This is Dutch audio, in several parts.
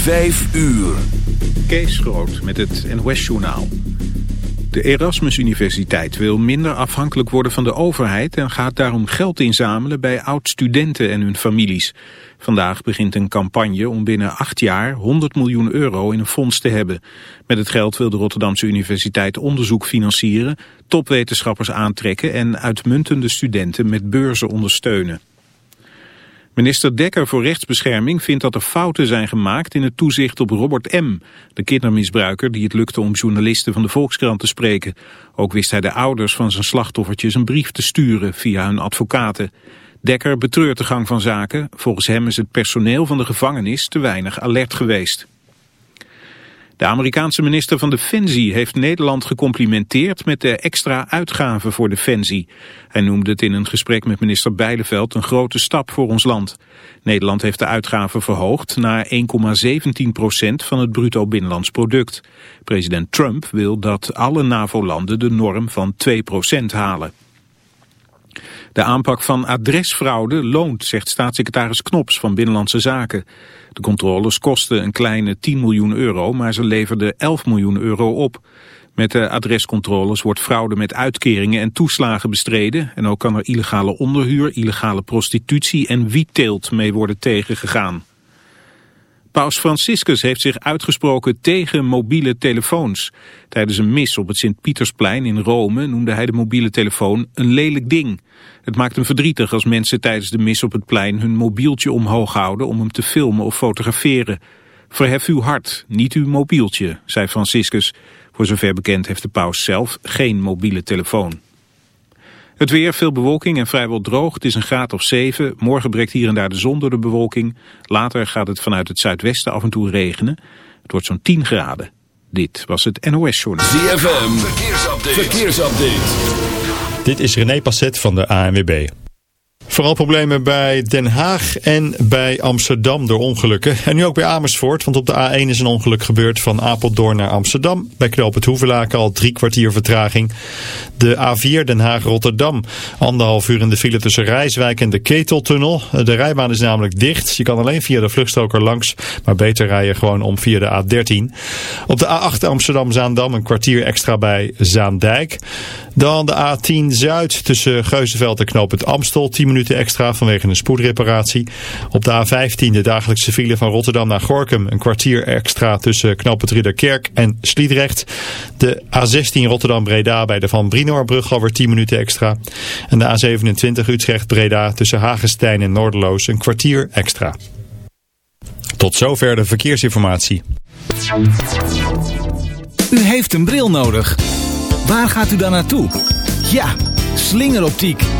Vijf uur. Kees Groot met het NOS-journaal. De Erasmus Universiteit wil minder afhankelijk worden van de overheid... en gaat daarom geld inzamelen bij oud-studenten en hun families. Vandaag begint een campagne om binnen acht jaar 100 miljoen euro in een fonds te hebben. Met het geld wil de Rotterdamse Universiteit onderzoek financieren... topwetenschappers aantrekken en uitmuntende studenten met beurzen ondersteunen. Minister Dekker voor Rechtsbescherming vindt dat er fouten zijn gemaakt in het toezicht op Robert M., de kindermisbruiker die het lukte om journalisten van de Volkskrant te spreken. Ook wist hij de ouders van zijn slachtoffertjes een brief te sturen via hun advocaten. Dekker betreurt de gang van zaken. Volgens hem is het personeel van de gevangenis te weinig alert geweest. De Amerikaanse minister van Defensie heeft Nederland gecomplimenteerd met de extra uitgaven voor Defensie. Hij noemde het in een gesprek met minister Bijleveld een grote stap voor ons land. Nederland heeft de uitgaven verhoogd naar 1,17 procent van het bruto binnenlands product. President Trump wil dat alle NAVO-landen de norm van 2 procent halen. De aanpak van adresfraude loont, zegt staatssecretaris Knops van Binnenlandse Zaken. De controles kosten een kleine 10 miljoen euro, maar ze leverden 11 miljoen euro op. Met de adrescontroles wordt fraude met uitkeringen en toeslagen bestreden... en ook kan er illegale onderhuur, illegale prostitutie en wietteelt mee worden tegengegaan. Paus Franciscus heeft zich uitgesproken tegen mobiele telefoons. Tijdens een mis op het Sint-Pietersplein in Rome noemde hij de mobiele telefoon een lelijk ding. Het maakt hem verdrietig als mensen tijdens de mis op het plein hun mobieltje omhoog houden om hem te filmen of fotograferen. Verhef uw hart, niet uw mobieltje, zei Franciscus. Voor zover bekend heeft de paus zelf geen mobiele telefoon. Het weer, veel bewolking en vrijwel droog. Het is een graad of 7. Morgen breekt hier en daar de zon door de bewolking. Later gaat het vanuit het zuidwesten af en toe regenen. Het wordt zo'n 10 graden. Dit was het NOS Journal. ZFM, verkeersupdate. verkeersupdate. Dit is René Passet van de ANWB. Vooral problemen bij Den Haag en bij Amsterdam door ongelukken. En nu ook bij Amersfoort, want op de A1 is een ongeluk gebeurd van Apeldoorn naar Amsterdam. Bij Knoop het Hoevelaken al drie kwartier vertraging. De A4 Den Haag-Rotterdam. Anderhalf uur in de file tussen Rijswijk en de Keteltunnel. De rijbaan is namelijk dicht. Je kan alleen via de vluchtstroker langs, maar beter rijden gewoon om via de A13. Op de A8 Amsterdam-Zaandam een kwartier extra bij Zaandijk. Dan de A10 Zuid tussen Geuzenveld en Knoop het Amstel. 10 minuten extra vanwege een spoedreparatie. Op de A15 de dagelijkse file van Rotterdam naar Gorkum. Een kwartier extra tussen Knoop het Ridderkerk en Sliedrecht. De A16 Rotterdam-Breda bij de Van Brinoorbrug alweer 10 minuten extra. En de A27 Utrecht-Breda tussen Hagestein en Noorderloos een kwartier extra. Tot zover de verkeersinformatie. U heeft een bril nodig. Waar gaat u dan naartoe? Ja, slingeroptiek.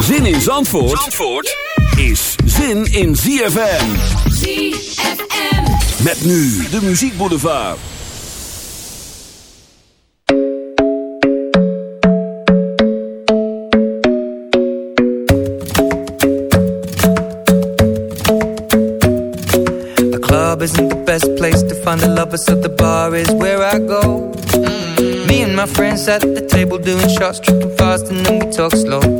Zin in Zandvoort, Zandvoort is zin in ZFM. ZFM. Met nu de Muziek Boulevard. The club isn't the best place to find a lover, so the bar is where I go. Mm. Me and my friends friends at the table doing shots, tripping fast, and then we talk slow.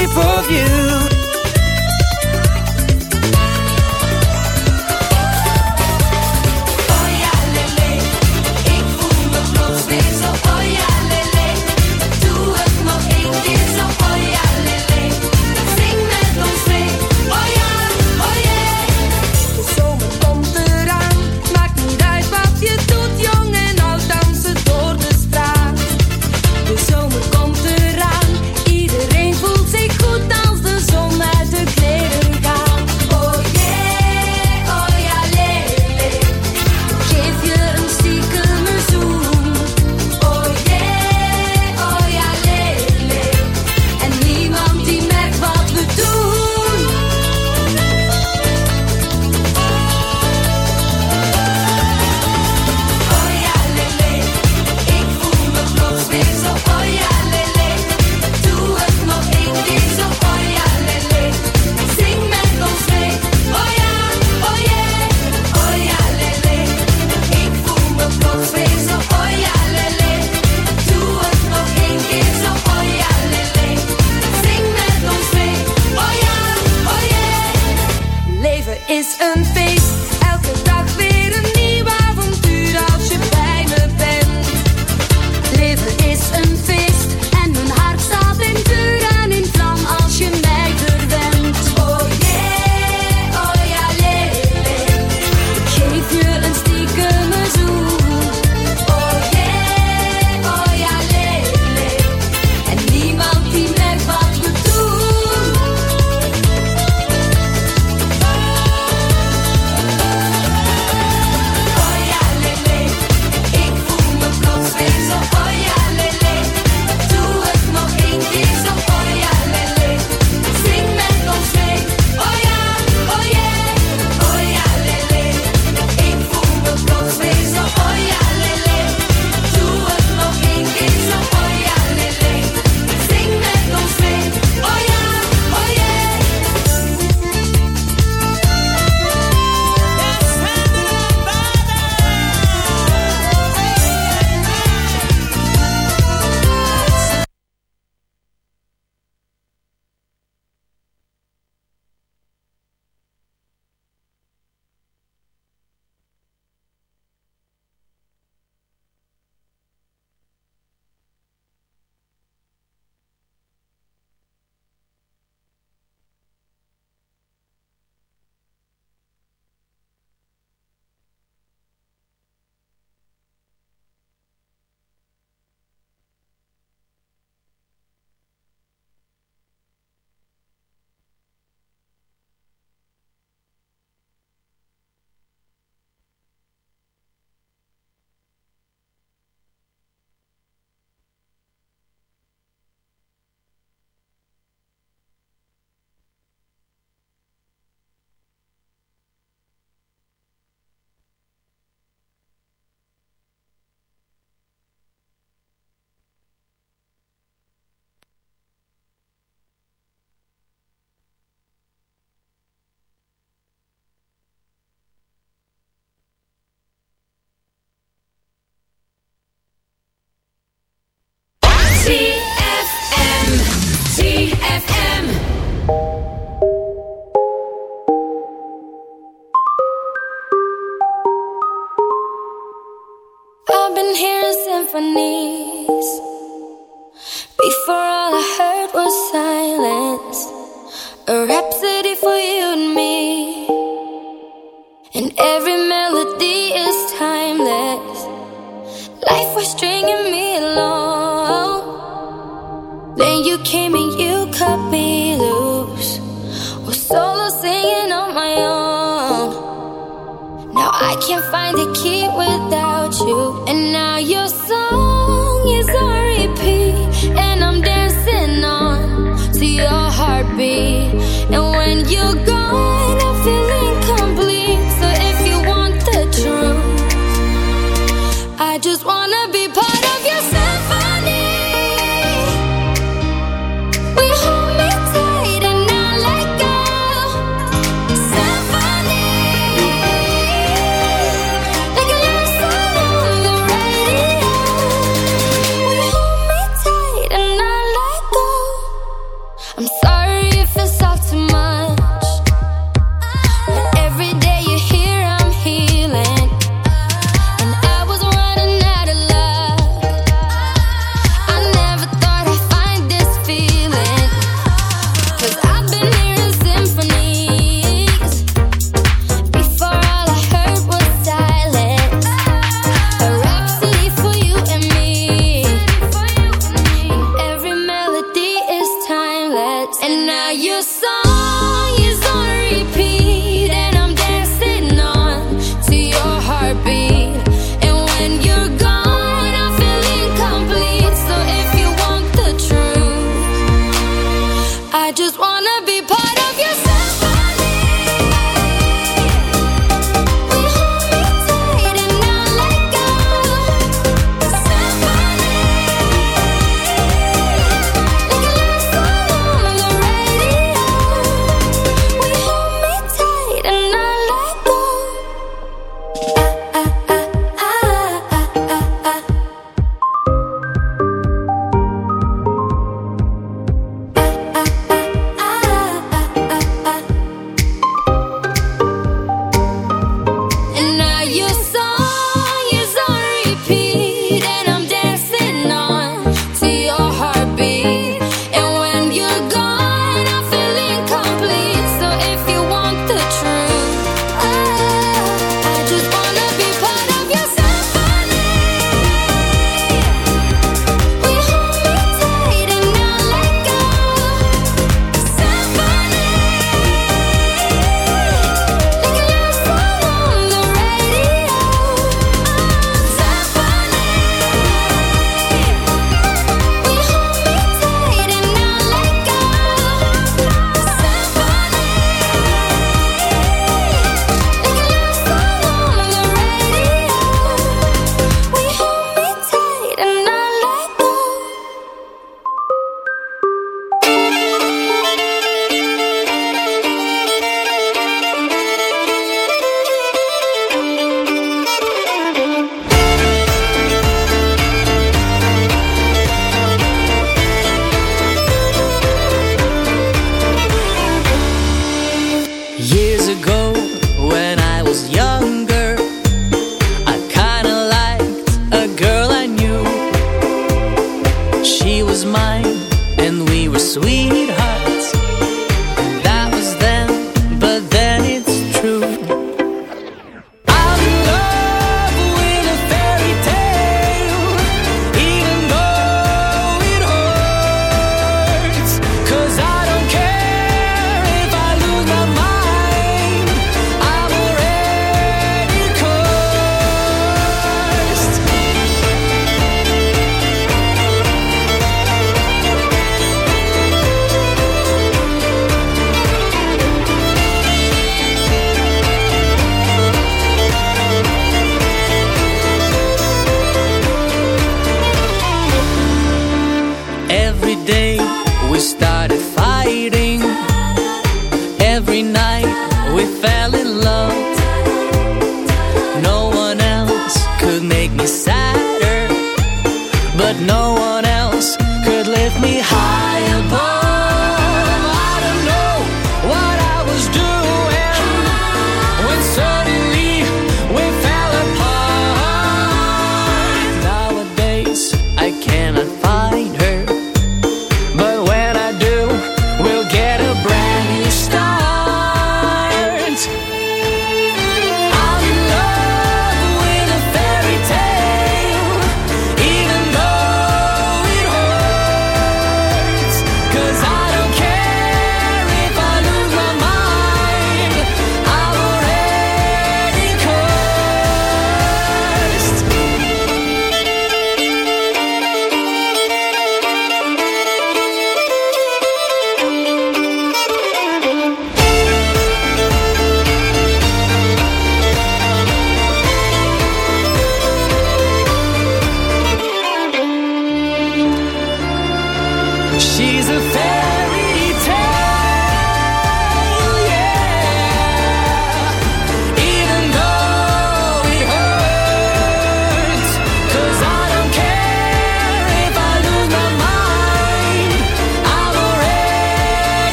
Shape you.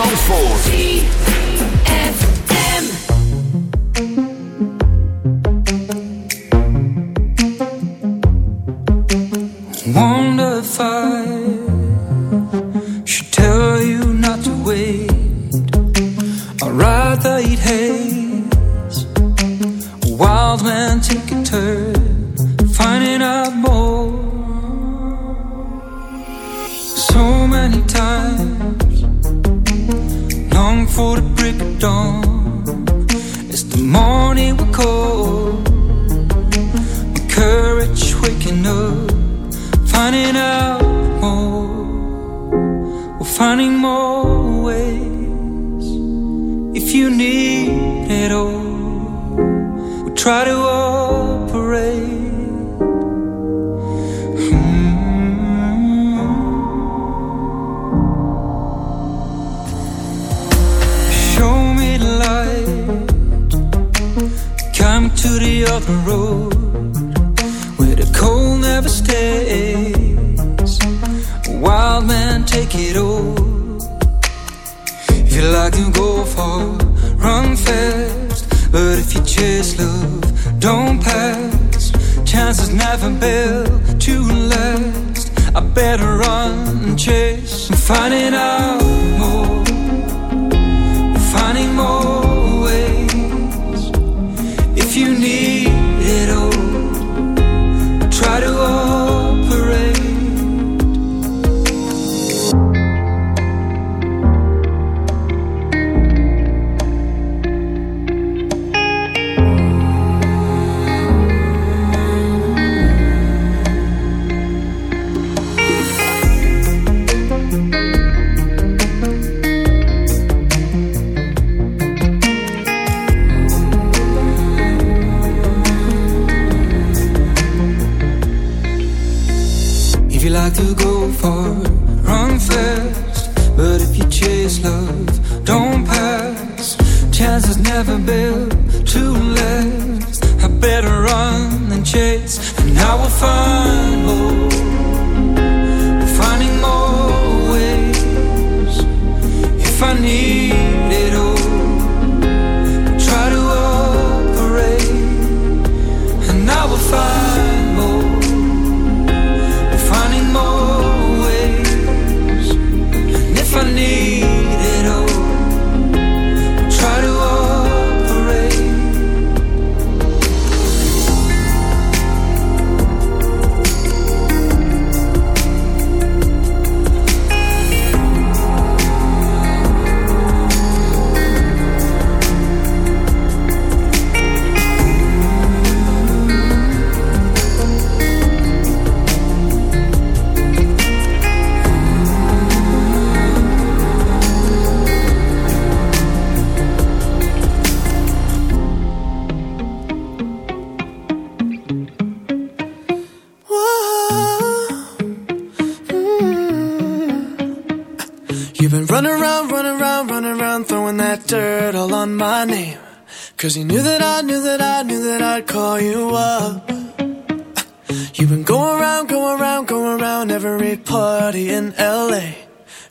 Zandvoort.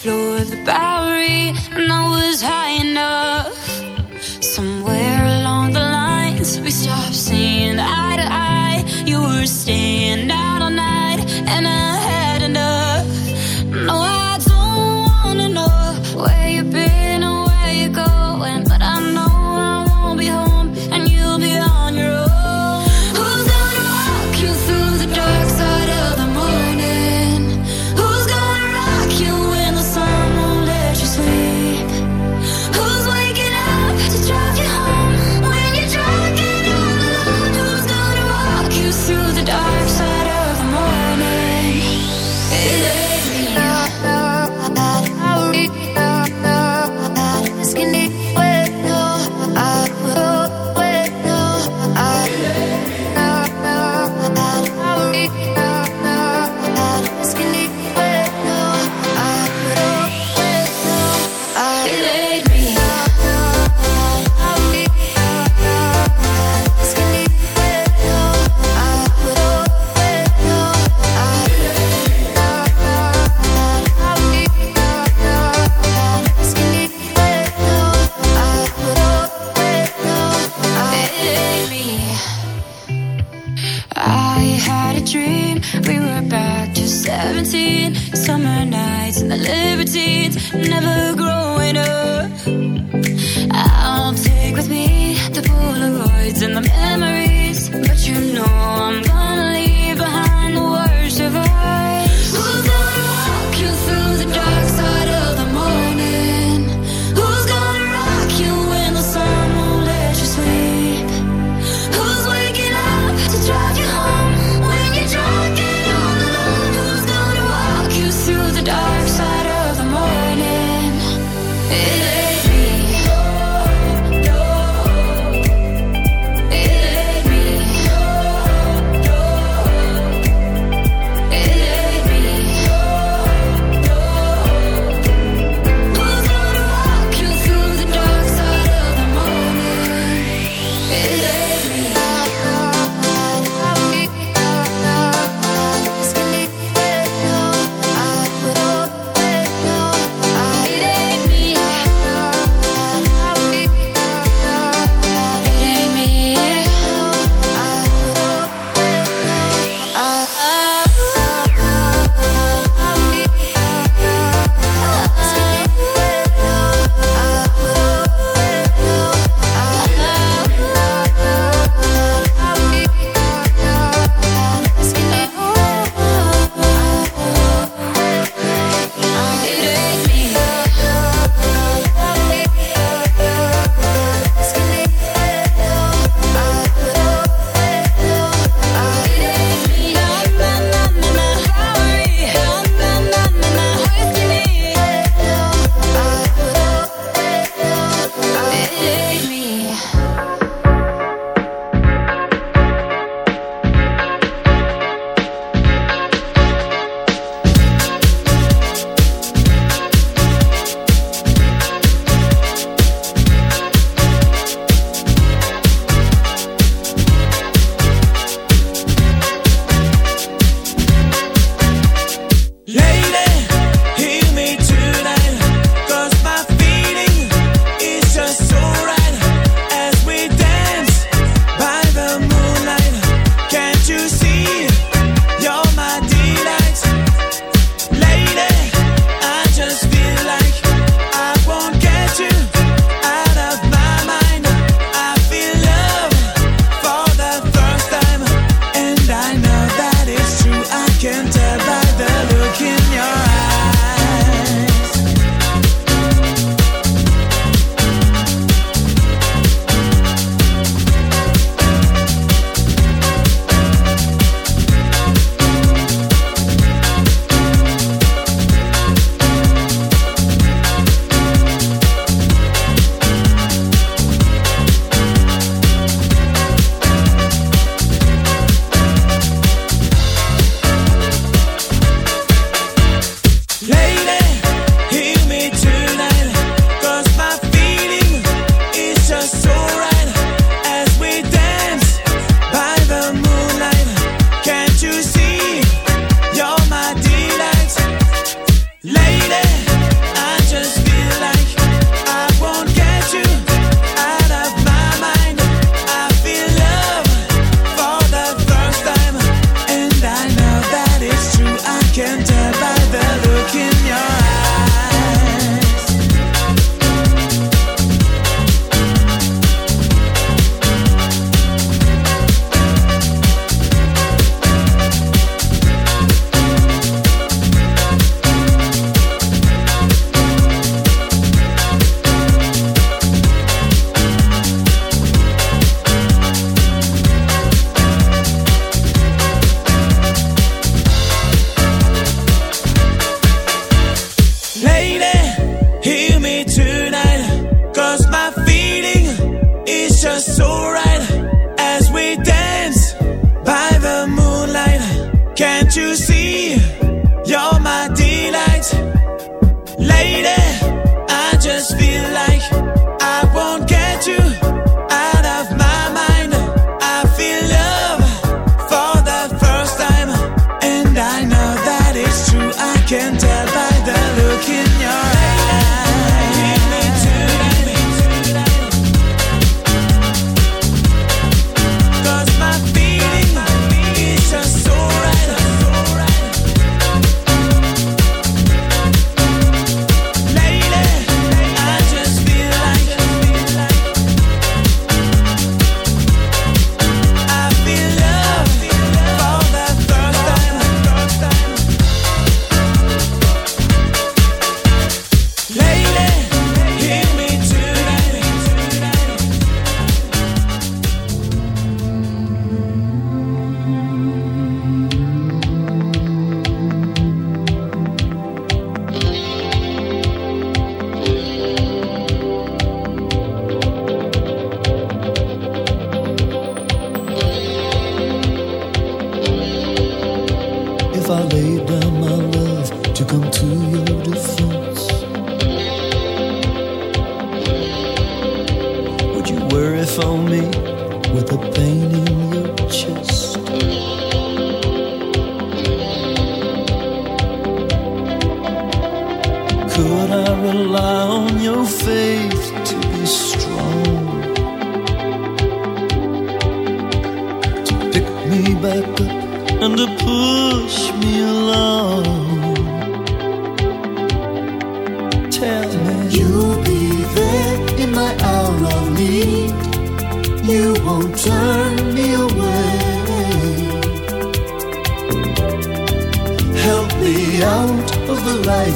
floor, the back.